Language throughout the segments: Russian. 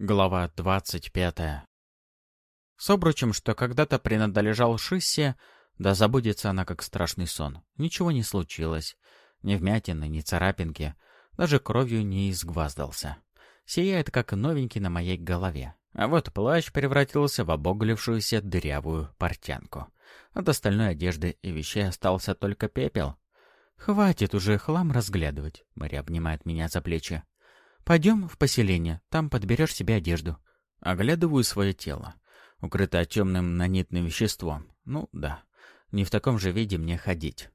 Глава двадцать пятая. С обручем, что когда-то принадлежал Шиссе, да забудется она как страшный сон. Ничего не случилось. Ни вмятины, ни царапинки. Даже кровью не изгваздался. Сияет, как новенький на моей голове. А вот плащ превратился в обуглившуюся дырявую портянку. От остальной одежды и вещей остался только пепел. «Хватит уже хлам разглядывать», — Мэри обнимает меня за плечи. «Пойдем в поселение, там подберешь себе одежду». Оглядываю свое тело, укрытое темным нанитным веществом. Ну, да, не в таком же виде мне ходить.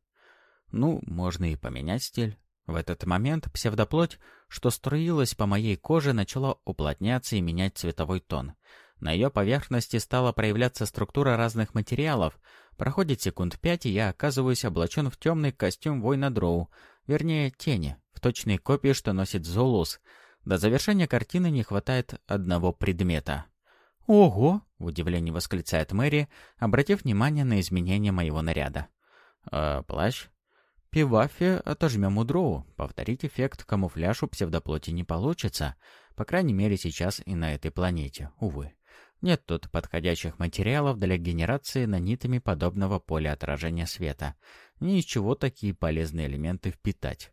Ну, можно и поменять стиль. В этот момент псевдоплоть, что струилась по моей коже, начала уплотняться и менять цветовой тон. На ее поверхности стала проявляться структура разных материалов. Проходит секунд пять, и я оказываюсь облачен в темный костюм воина Дроу, вернее, тени, в точной копии, что носит Золус — до завершения картины не хватает одного предмета. «Ого!» — в удивлении восклицает Мэри, обратив внимание на изменение моего наряда. «Э, плащ?» «Пивафе отожмем у дроу. Повторить эффект камуфляж у псевдоплоти не получится. По крайней мере, сейчас и на этой планете, увы. Нет тут подходящих материалов для генерации нанитами подобного поля отражения света. Ни из чего такие полезные элементы впитать.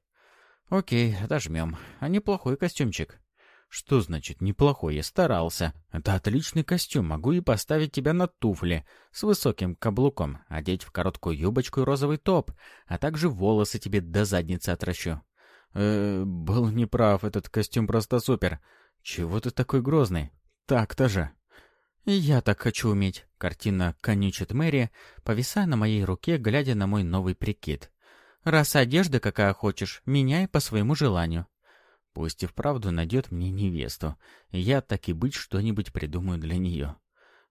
«Окей, дожмем. А неплохой костюмчик». «Что значит неплохой? Я старался. Это отличный костюм. Могу и поставить тебя на туфли с высоким каблуком, одеть в короткую юбочку и розовый топ, а также волосы тебе до задницы отращу». «Э, был неправ, этот костюм просто супер. Чего ты такой грозный? Так-то же». «Я так хочу уметь», — картина конючит Мэри, повисая на моей руке, глядя на мой новый прикид. Раз одежда какая хочешь, меняй по своему желанию. Пусть и вправду найдет мне невесту. Я так и быть что-нибудь придумаю для нее.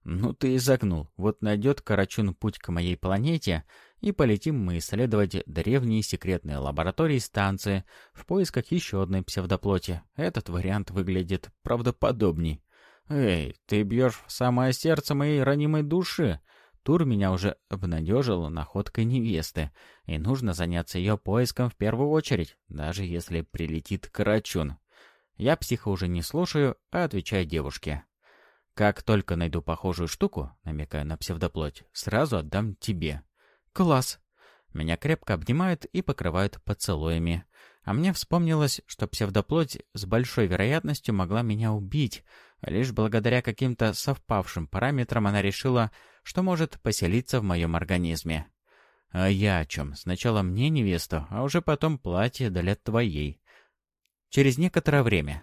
Ну ты и загнул. Вот найдет Карачун путь к моей планете, и полетим мы исследовать древние секретные лаборатории станции в поисках еще одной псевдоплоти. Этот вариант выглядит правдоподобней. Эй, ты бьешь в самое сердце моей ранимой души. Тур меня уже обнадежил находкой невесты, и нужно заняться ее поиском в первую очередь, даже если прилетит Карачун. Я психа уже не слушаю, а отвечаю девушке. Как только найду похожую штуку, намекая на псевдоплоть, сразу отдам тебе. Класс. Меня крепко обнимают и покрывают поцелуями. А мне вспомнилось, что псевдоплоть с большой вероятностью могла меня убить. Лишь благодаря каким-то совпавшим параметрам она решила, что может поселиться в моем организме. А я о чем? Сначала мне невесту, а уже потом платье для твоей. Через некоторое время.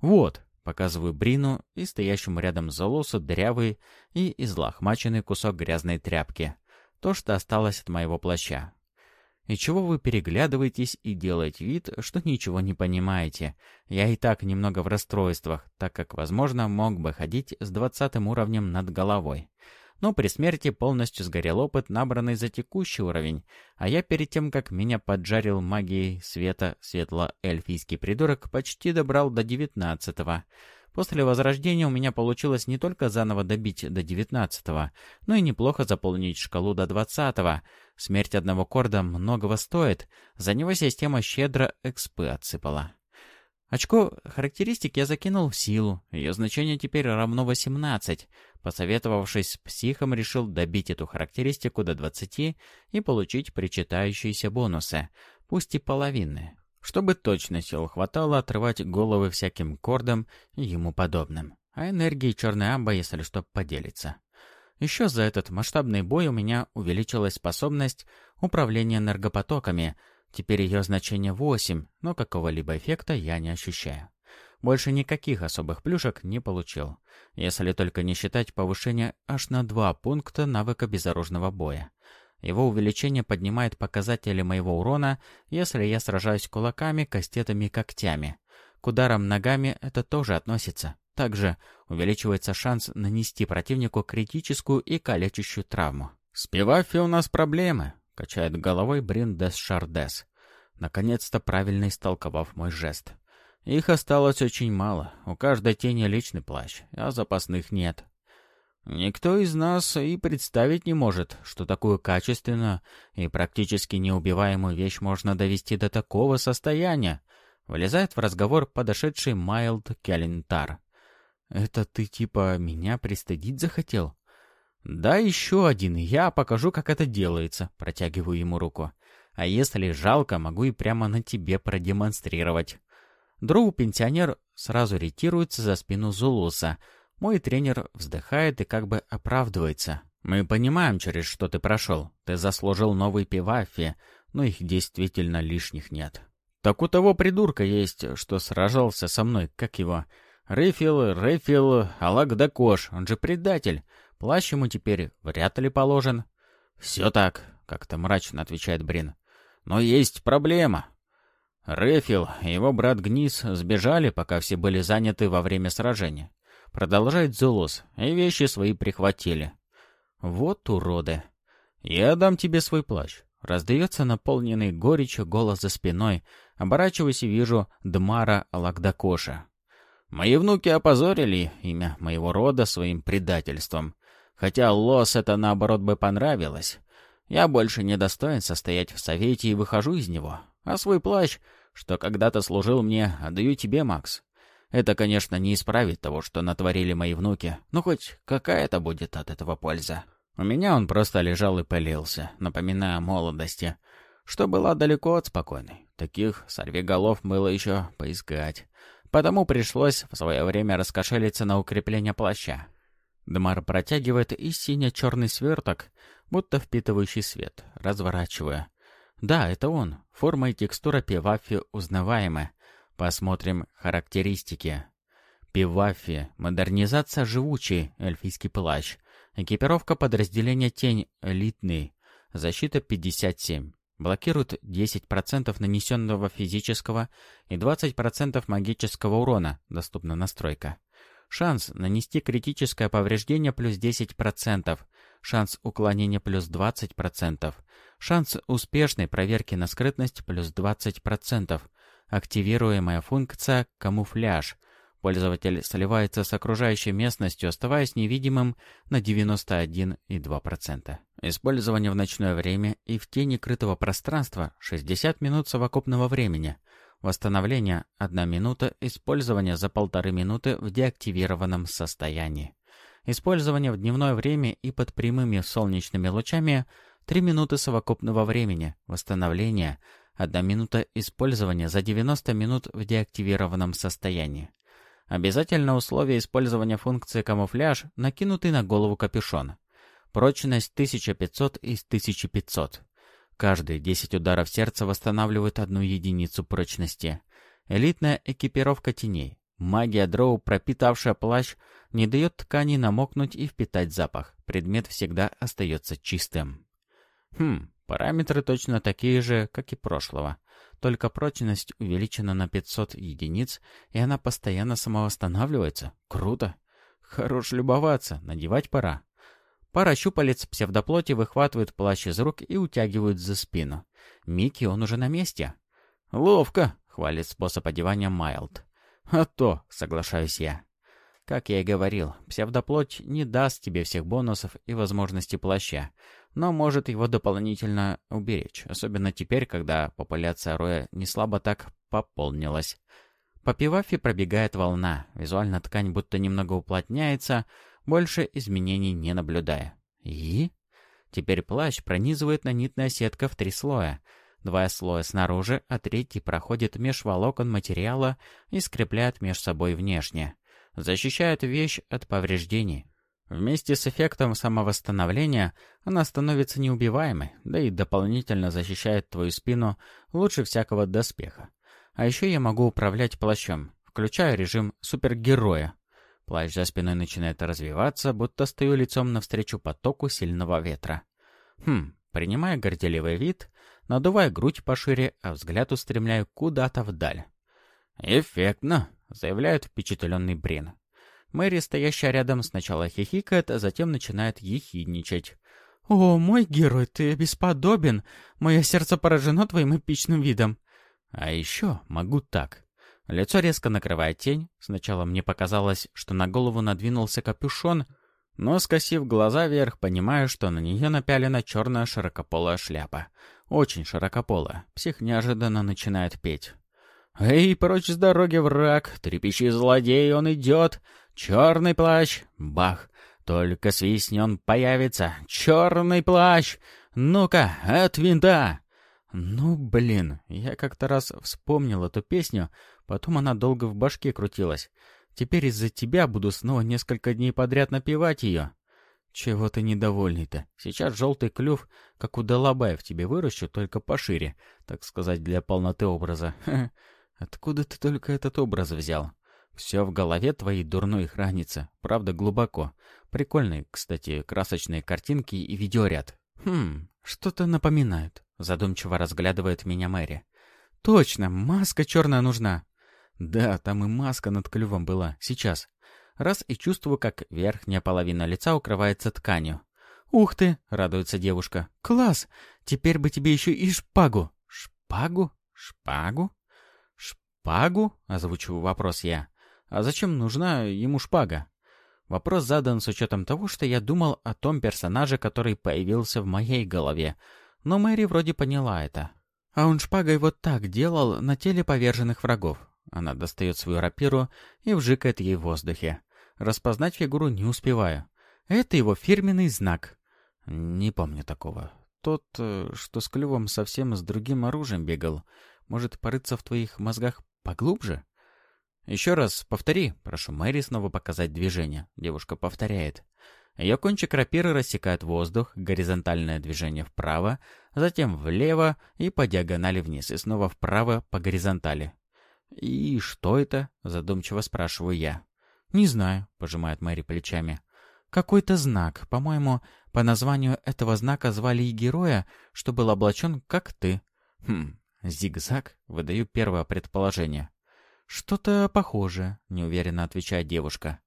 Вот, показываю Брину и стоящему рядом Золосу дрявый и излохмаченный кусок грязной тряпки. То, что осталось от моего плаща. И чего вы переглядываетесь и делаете вид, что ничего не понимаете? Я и так немного в расстройствах, так как, возможно, мог бы ходить с двадцатым уровнем над головой но при смерти полностью сгорел опыт, набранный за текущий уровень, а я перед тем, как меня поджарил магией света светло-эльфийский придурок, почти добрал до девятнадцатого. После возрождения у меня получилось не только заново добить до девятнадцатого, но и неплохо заполнить шкалу до двадцатого. Смерть одного корда многого стоит, за него система щедро экспы отсыпала. Очко характеристик я закинул в силу, ее значение теперь равно 18. Посоветовавшись с психом, решил добить эту характеристику до 20 и получить причитающиеся бонусы, пусть и половинные, чтобы точно сил хватало отрывать головы всяким кордам и ему подобным. А энергии черной амба, если что, поделится. Еще за этот масштабный бой у меня увеличилась способность управления энергопотоками — Теперь ее значение 8, но какого-либо эффекта я не ощущаю. Больше никаких особых плюшек не получил, если только не считать повышение аж на 2 пункта навыка безоружного боя. Его увеличение поднимает показатели моего урона, если я сражаюсь кулаками, кастетами и когтями. К ударам ногами это тоже относится. Также увеличивается шанс нанести противнику критическую и калечащую травму. С Пивафи у нас проблемы. Качает головой Бриндес Шардес, наконец-то правильно истолковав мой жест. Их осталось очень мало. У каждой тени личный плащ, а запасных нет. Никто из нас и представить не может, что такую качественную и практически неубиваемую вещь можно довести до такого состояния. Влезает в разговор подошедший Майлд Келлинтар. Это ты типа меня пристыдить захотел? Да, еще один, я покажу, как это делается. Протягиваю ему руку. А если жалко, могу и прямо на тебе продемонстрировать. Дроу-пенсионер сразу ретируется за спину Зулуса. Мой тренер вздыхает и как бы оправдывается. «Мы понимаем, через что ты прошел. Ты заслужил новый пивафи, но их действительно лишних нет. Так у того придурка есть, что сражался со мной, как его? Рейфил, Рейфил, Алагдакош, он же предатель. Плащ ему теперь вряд ли положен». «Все так», — как-то мрачно отвечает Брин. «Но есть проблема. Рефил и его брат Гнис сбежали, пока все были заняты во время сражения. Продолжает Зулус, и вещи свои прихватили. Вот уроды. Я дам тебе свой плащ. Раздается наполненный горечью голос за спиной. Оборачиваюсь и вижу Дмара Лагдакоша. Мои внуки опозорили имя моего рода своим предательством. Хотя Лос это наоборот бы понравилось. Я больше не достоин состоять в совете и выхожу из него. А свой плащ что когда-то служил мне, отдаю тебе, Макс. Это, конечно, не исправит того, что натворили мои внуки, но хоть какая-то будет от этого польза. У меня он просто лежал и пылился, напоминая о молодости, что была далеко от спокойной. Таких сорвиголов было еще поискать. Потому пришлось в свое время раскошелиться на укрепление плаща. Дмар протягивает и сине-черный сверток, будто впитывающий свет, разворачивая. Да, это он. Форма и текстура пивафи узнаваемы. Посмотрим характеристики. Пивафи. Модернизация живучий. Эльфийский плащ. Экипировка подразделения Тень. Элитный. Защита 57. Блокирует 10% нанесенного физического и 20% магического урона. Доступна настройка. Шанс нанести критическое повреждение плюс 10%. Шанс уклонения плюс 20%. Шанс успешной проверки на скрытность плюс 20%. Активируемая функция «Камуфляж». Пользователь сливается с окружающей местностью, оставаясь невидимым на 91,2%. Использование в ночное время и в тени крытого пространства 60 минут совокупного времени. Восстановление 1 минута, использование за полторы минуты в деактивированном состоянии. Использование в дневное время и под прямыми солнечными лучами 3 минуты совокупного времени, восстановление, 1 минута использования за 90 минут в деактивированном состоянии. Обязательно условие использования функции камуфляж накинутый на голову капюшон. Прочность 1500 из 1500. Каждые 10 ударов сердца восстанавливают одну единицу прочности. Элитная экипировка теней. Магия дроу, пропитавшая плащ, не дает ткани намокнуть и впитать запах. Предмет всегда остается чистым. Хм, параметры точно такие же, как и прошлого. Только прочность увеличена на 500 единиц, и она постоянно самовосстанавливается. Круто. Хорош любоваться, надевать пора. Пара щупалец псевдоплоти выхватывают плащ из рук и утягивают за спину. Микки, он уже на месте. «Ловко!» — хвалит способ одевания Майлд. «А то!» — соглашаюсь я. Как я и говорил, псевдоплоть не даст тебе всех бонусов и возможностей плаща, но может его дополнительно уберечь, особенно теперь, когда популяция роя не слабо так пополнилась. По пивафе пробегает волна, визуально ткань будто немного уплотняется, больше изменений не наблюдая. И? Теперь плащ пронизывает нанитная сетка в три слоя. Два слоя снаружи, а третий проходит меж волокон материала и скрепляет между собой внешне защищает вещь от повреждений. Вместе с эффектом самовосстановления она становится неубиваемой, да и дополнительно защищает твою спину лучше всякого доспеха. А еще я могу управлять плащом, включая режим супергероя. Плащ за спиной начинает развиваться, будто стою лицом навстречу потоку сильного ветра. Хм, принимая горделивый вид, надувая грудь пошире, а взгляд устремляю куда-то вдаль. «Эффектно!» — заявляет впечатленный Брин. Мэри, стоящая рядом, сначала хихикает, а затем начинает ехидничать. «О, мой герой, ты бесподобен! Мое сердце поражено твоим эпичным видом!» «А еще могу так!» Лицо резко накрывает тень. Сначала мне показалось, что на голову надвинулся капюшон, но, скосив глаза вверх, понимаю, что на нее напялена черная широкополая шляпа. Очень широкополая. Псих неожиданно начинает петь. «Эй, прочь с дороги, враг! Трепещи злодей, он идет! Черный плащ! Бах! Только свистни он появится! Черный плащ! Ну-ка, от винта!» «Ну, блин, я как-то раз вспомнил эту песню, потом она долго в башке крутилась. Теперь из-за тебя буду снова несколько дней подряд напевать ее». «Чего ты недовольный-то? Сейчас желтый клюв, как у Долобаев, тебе выращу, только пошире, так сказать, для полноты образа. Откуда ты только этот образ взял? Все в голове твоей дурной хранится, правда, глубоко. Прикольные, кстати, красочные картинки и видеоряд. Хм, что-то напоминает. Задумчиво разглядывает меня Мэри. «Точно, маска черная нужна!» «Да, там и маска над клювом была. Сейчас. Раз и чувствую, как верхняя половина лица укрывается тканью. «Ух ты!» — радуется девушка. «Класс! Теперь бы тебе еще и шпагу!» «Шпагу? Шпагу? Шпагу?» — озвучиваю вопрос я. «А зачем нужна ему шпага?» Вопрос задан с учетом того, что я думал о том персонаже, который появился в моей голове, но Мэри вроде поняла это. А он шпагой вот так делал на теле поверженных врагов. Она достает свою рапиру и вжикает ей в воздухе. Распознать фигуру не успеваю. Это его фирменный знак. Не помню такого. Тот, э, что с клювом совсем с другим оружием бегал. Может, порыться в твоих мозгах поглубже? Еще раз повтори. Прошу Мэри снова показать движение. Девушка повторяет. Ее кончик рапиры рассекает воздух, горизонтальное движение вправо, затем влево и по диагонали вниз, и снова вправо по горизонтали. «И что это?» — задумчиво спрашиваю я. «Не знаю», — пожимает Мэри плечами. «Какой-то знак. По-моему, по названию этого знака звали и героя, что был облачен, как ты». «Хм, зигзаг?» — выдаю первое предположение. «Что-то похожее», — неуверенно отвечает девушка.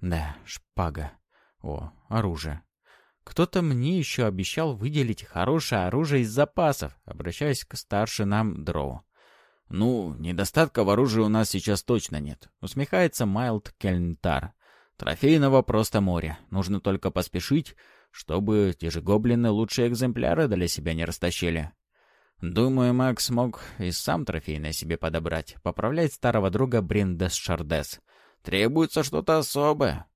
«Да, шпага. О, оружие. Кто-то мне еще обещал выделить хорошее оружие из запасов, обращаясь к старшинам Дроу. «Ну, недостатка в оружии у нас сейчас точно нет», — усмехается Майлд Кельнтар. «Трофейного просто море. Нужно только поспешить, чтобы те же гоблины лучшие экземпляры для себя не растащили». Думаю, Макс мог и сам трофейное себе подобрать, поправлять старого друга Бриндес Шардес. Требуется что-то особое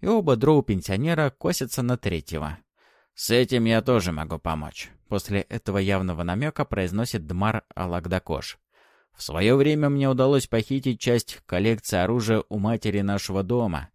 и оба дроу-пенсионера косятся на третьего. «С этим я тоже могу помочь», — после этого явного намека произносит Дмар Алагдакош. «В свое время мне удалось похитить часть коллекции оружия у матери нашего дома.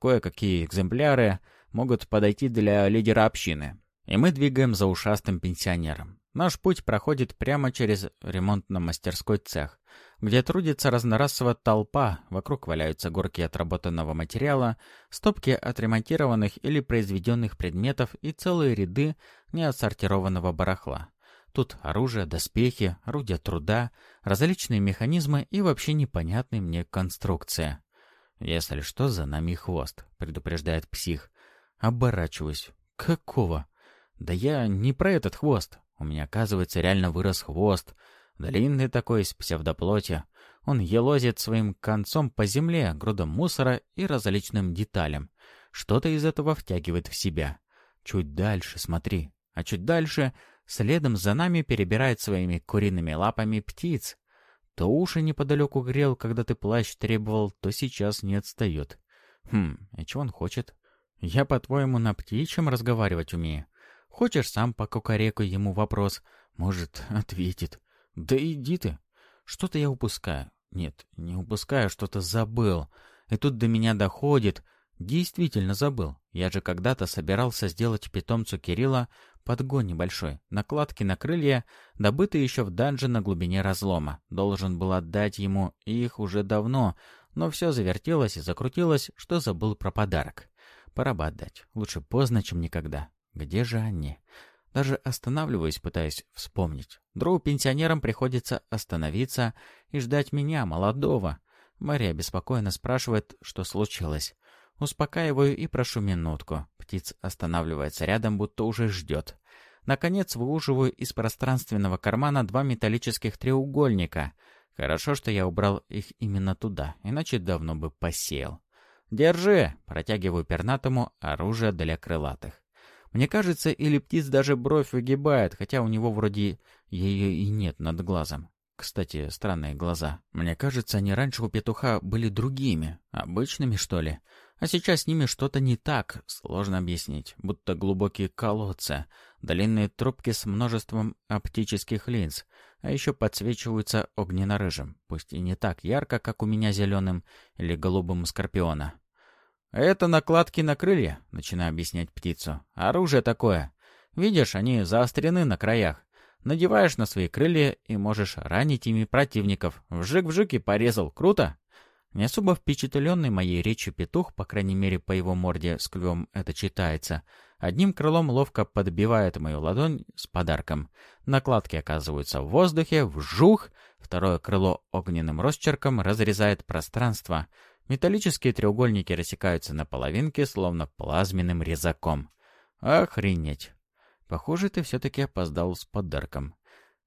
Кое-какие экземпляры могут подойти для лидера общины. И мы двигаем за ушастым пенсионером. Наш путь проходит прямо через ремонтно-мастерской цех, где трудится разнорасовая толпа, вокруг валяются горки отработанного материала, стопки отремонтированных или произведенных предметов и целые ряды неотсортированного барахла. Тут оружие, доспехи, орудия труда, различные механизмы и вообще непонятные мне конструкция. «Если что, за нами хвост», — предупреждает псих. Оборачиваюсь. «Какого?» «Да я не про этот хвост. У меня, оказывается, реально вырос хвост. Длинный такой, с псевдоплоти. Он елозит своим концом по земле, грудам мусора и различным деталям. Что-то из этого втягивает в себя. Чуть дальше, смотри. А чуть дальше, следом за нами перебирает своими куриными лапами птиц. То уши неподалеку грел, когда ты плащ требовал, то сейчас не отстает. Хм, и чего он хочет? Я, по-твоему, на птичьем разговаривать умею? Хочешь, сам по кукареку ему вопрос. Может, ответит. Да иди ты. Что-то я упускаю. Нет, не упускаю, что-то забыл. И тут до меня доходит. Действительно забыл. Я же когда-то собирался сделать питомцу Кирилла подгон небольшой. Накладки на крылья, добытые еще в данже на глубине разлома. Должен был отдать ему их уже давно, но все завертелось и закрутилось, что забыл про подарок. Пора бы отдать. Лучше поздно, чем никогда. Где же они? Даже останавливаюсь, пытаясь вспомнить. Дроу пенсионерам приходится остановиться и ждать меня, молодого. Мария беспокойно спрашивает, что случилось. Успокаиваю и прошу минутку. Птиц останавливается рядом, будто уже ждет. Наконец выуживаю из пространственного кармана два металлических треугольника. Хорошо, что я убрал их именно туда, иначе давно бы посеял. «Держи!» — протягиваю пернатому оружие для крылатых. Мне кажется, или птиц даже бровь выгибает, хотя у него вроде ее и нет над глазом. Кстати, странные глаза. Мне кажется, они раньше у петуха были другими, обычными, что ли. А сейчас с ними что-то не так, сложно объяснить. Будто глубокие колодцы, длинные трубки с множеством оптических линз, а еще подсвечиваются огненно-рыжим, пусть и не так ярко, как у меня зеленым или голубым скорпиона. «Это накладки на крылья», — начинаю объяснять птицу. «Оружие такое. Видишь, они заострены на краях. Надеваешь на свои крылья и можешь ранить ими противников. Вжик-вжик и порезал. Круто? Не особо впечатленный моей речью петух, по крайней мере, по его морде с клювом это читается, одним крылом ловко подбивает мою ладонь с подарком. Накладки оказываются в воздухе, вжух, второе крыло огненным росчерком разрезает пространство. Металлические треугольники рассекаются на половинки, словно плазменным резаком. Охренеть! Похоже, ты все-таки опоздал с подарком.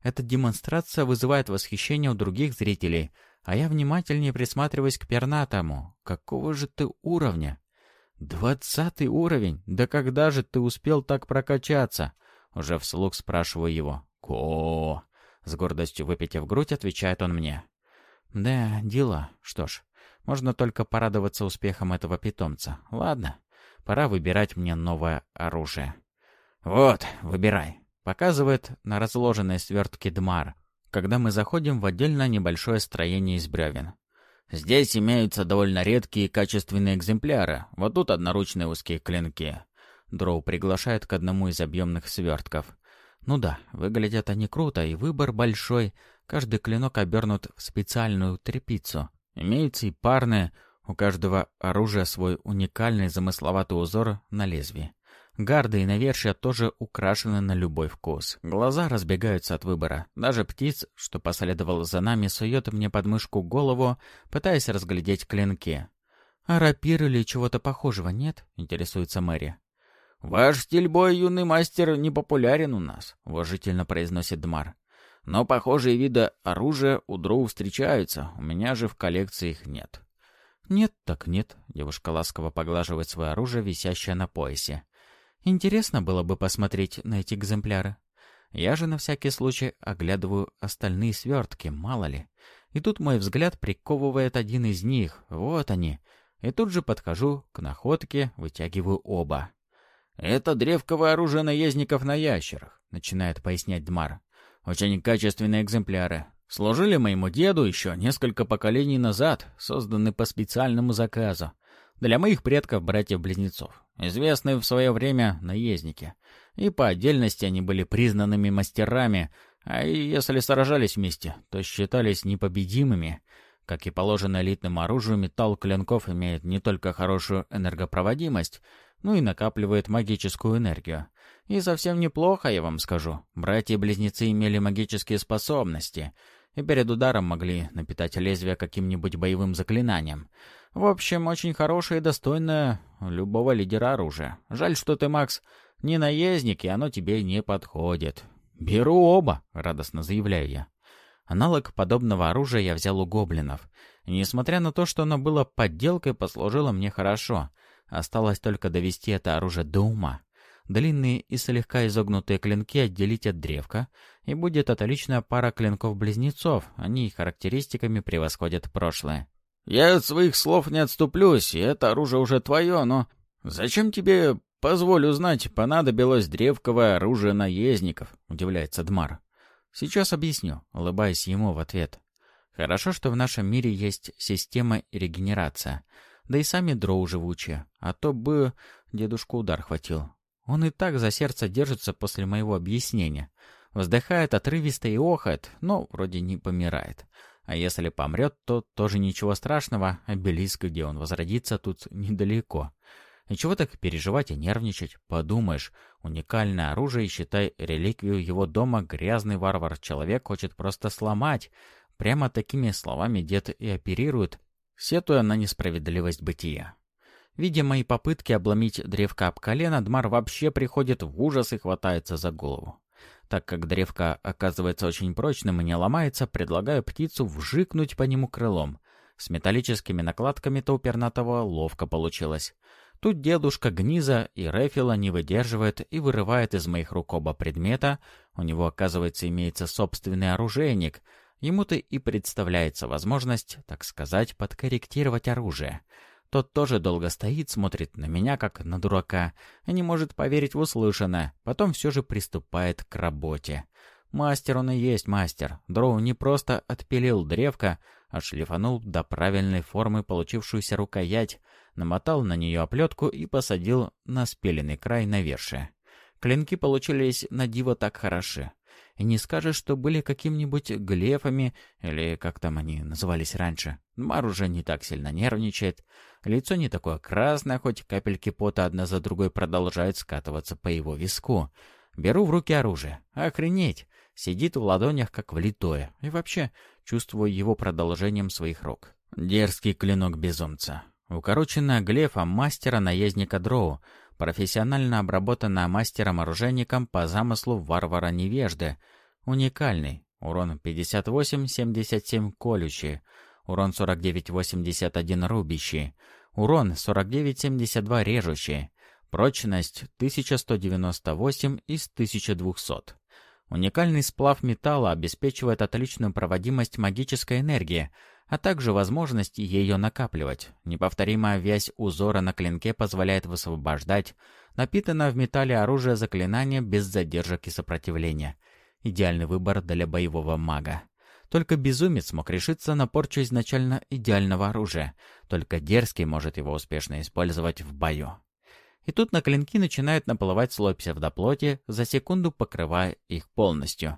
Эта демонстрация вызывает восхищение у других зрителей, а я внимательнее присматриваюсь к пернатому. Какого же ты уровня? Двадцатый уровень? Да когда же ты успел так прокачаться? Уже вслух спрашиваю его. Ко! С гордостью выпитив грудь, отвечает он мне. Да, дела. Что ж, можно только порадоваться успехам этого питомца. Ладно, пора выбирать мне новое оружие. «Вот, выбирай», — показывает на разложенной свертке Дмар, когда мы заходим в отдельно небольшое строение из бревен. Здесь имеются довольно редкие и качественные экземпляры, вот тут одноручные узкие клинки. Дроу приглашает к одному из объемных свертков. Ну да, выглядят они круто, и выбор большой. Каждый клинок обернут в специальную тряпицу. Имеются и парные, у каждого оружия свой уникальный замысловатый узор на лезвии. Гарды и навершия тоже украшены на любой вкус. Глаза разбегаются от выбора. Даже птиц, что последовал за нами, сует мне под мышку голову, пытаясь разглядеть клинки. «А рапир или чего-то похожего нет?» — интересуется Мэри. «Ваш стиль боя, юный мастер, не популярен у нас», — уважительно произносит Дмар. «Но похожие виды оружия у дроу встречаются, у меня же в коллекции их нет». «Нет так нет», — девушка ласково поглаживает свое оружие, висящее на поясе. Интересно было бы посмотреть на эти экземпляры. Я же на всякий случай оглядываю остальные свертки, мало ли. И тут мой взгляд приковывает один из них. Вот они. И тут же подхожу к находке, вытягиваю оба. «Это древковое оружие наездников на ящерах», — начинает пояснять Дмар. «Очень качественные экземпляры. Служили моему деду еще несколько поколений назад, созданы по специальному заказу. Для моих предков, братьев-близнецов, известные в свое время наездники. И по отдельности они были признанными мастерами, а если сражались вместе, то считались непобедимыми. Как и положено элитному оружию, металл клинков имеет не только хорошую энергопроводимость, но и накапливает магическую энергию. И совсем неплохо, я вам скажу. Братья-близнецы имели магические способности, и перед ударом могли напитать лезвие каким-нибудь боевым заклинанием. В общем, очень хорошее и достойное любого лидера оружия. Жаль, что ты, Макс, не наездник, и оно тебе не подходит. «Беру оба», — радостно заявляю я. Аналог подобного оружия я взял у гоблинов. Несмотря на то, что оно было подделкой, послужило мне хорошо. Осталось только довести это оружие до ума. Длинные и слегка изогнутые клинки отделить от древка, и будет отличная пара клинков-близнецов, они характеристиками превосходят прошлое. Я от своих слов не отступлюсь, и это оружие уже твое, но... Зачем тебе, позволю знать, понадобилось древковое оружие наездников?» — удивляется Дмар. «Сейчас объясню», — улыбаясь ему в ответ. «Хорошо, что в нашем мире есть система регенерация. Да и сами дроу живучие, а то бы дедушку удар хватил. Он и так за сердце держится после моего объяснения. Вздыхает отрывисто и охает, но вроде не помирает. А если помрет, то тоже ничего страшного, обелиск, где он возродится, тут недалеко. И чего так переживать и нервничать? Подумаешь, уникальное оружие, считай, реликвию его дома грязный варвар-человек хочет просто сломать. Прямо такими словами дед и оперирует, сетуя на несправедливость бытия. Видя мои попытки обломить древко об колено, Дмар вообще приходит в ужас и хватается за голову. Так как древко оказывается очень прочным и не ломается, предлагаю птицу вжикнуть по нему крылом. С металлическими накладками-то у пернатого ловко получилось. Тут дедушка Гниза и Рефила не выдерживает и вырывает из моих рук оба предмета. У него, оказывается, имеется собственный оружейник. Ему-то и представляется возможность, так сказать, подкорректировать оружие. Тот тоже долго стоит, смотрит на меня, как на дурака, и не может поверить в услышанное, потом все же приступает к работе. Мастер он и есть мастер. Дроу не просто отпилил древко, а шлифанул до правильной формы получившуюся рукоять, намотал на нее оплетку и посадил на спиленный край навершие. Клинки получились на диво так хороши. И не скажешь, что были какими-нибудь глефами, или как там они назывались раньше. Мар уже не так сильно нервничает. Лицо не такое красное, хоть капельки пота одна за другой продолжают скатываться по его виску. Беру в руки оружие. Охренеть! Сидит в ладонях, как влитое. И вообще, чувствую его продолжением своих рук. Дерзкий клинок безумца. Укороченная глефа мастера-наездника Дроу, профессионально обработанная мастером-оружейником по замыслу варвара-невежды. Уникальный. Урон 58-77 колющий. Урон 49-81 рубящий. Урон 49-72 режущий. Прочность 1198 из 1200. Уникальный сплав металла обеспечивает отличную проводимость магической энергии, а также возможность ее накапливать. Неповторимая вязь узора на клинке позволяет высвобождать напитанное в металле оружие заклинания без задержек и сопротивления. Идеальный выбор для боевого мага. Только безумец мог решиться на порчу изначально идеального оружия. Только дерзкий может его успешно использовать в бою. И тут на клинки начинает наплывать слой псевдоплоти, за секунду покрывая их полностью.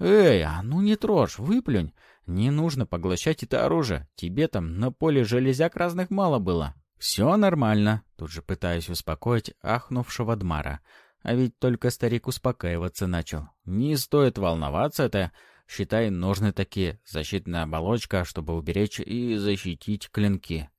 «Эй, а ну не трожь, выплюнь! Не нужно поглощать это оружие. Тебе там на поле железяк разных мало было». «Все нормально», — тут же пытаюсь успокоить ахнувшего Дмара. А ведь только старик успокаиваться начал. «Не стоит волноваться, это, считай, нужны такие. Защитная оболочка, чтобы уберечь и защитить клинки».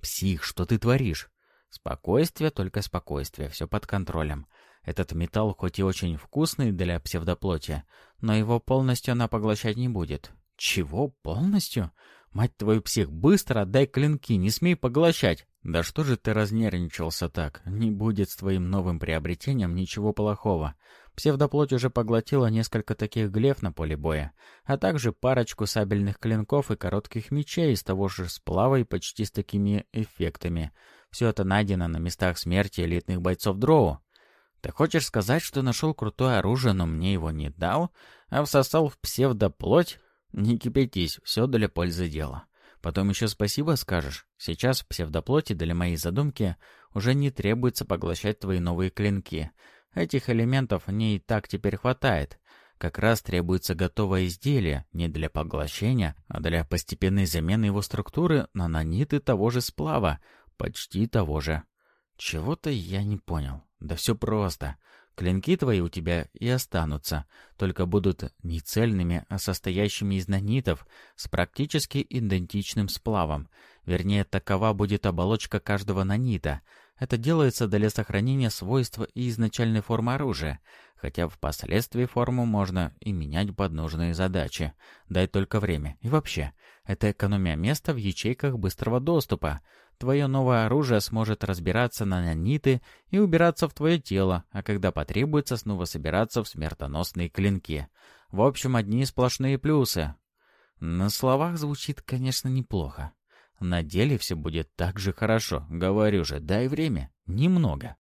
«Псих, что ты творишь?» Спокойствие, только спокойствие, все под контролем. Этот металл хоть и очень вкусный для псевдоплоти, но его полностью она поглощать не будет. Чего? Полностью? Мать твою псих, быстро отдай клинки, не смей поглощать. Да что же ты разнервничался так? Не будет с твоим новым приобретением ничего плохого. Псевдоплоть уже поглотила несколько таких глеф на поле боя, а также парочку сабельных клинков и коротких мечей из того же сплава и почти с такими эффектами — все это найдено на местах смерти элитных бойцов Дроу. Ты хочешь сказать, что нашел крутое оружие, но мне его не дал, а всосал в псевдоплоть? Не кипятись, все для пользы дела. Потом еще спасибо скажешь. Сейчас в псевдоплоти для моей задумки уже не требуется поглощать твои новые клинки. Этих элементов мне и так теперь хватает. Как раз требуется готовое изделие не для поглощения, а для постепенной замены его структуры на наниты того же сплава, Почти того же. Чего-то я не понял. Да все просто. Клинки твои у тебя и останутся, только будут не цельными, а состоящими из нанитов с практически идентичным сплавом. Вернее, такова будет оболочка каждого нанита. Это делается для сохранения свойств и изначальной формы оружия, хотя впоследствии форму можно и менять под нужные задачи. Дай только время. И вообще, это экономия места в ячейках быстрого доступа. Твое новое оружие сможет разбираться на наниты и убираться в твое тело, а когда потребуется, снова собираться в смертоносные клинки. В общем, одни сплошные плюсы. На словах звучит, конечно, неплохо. На деле все будет так же хорошо. Говорю же, дай время. Немного.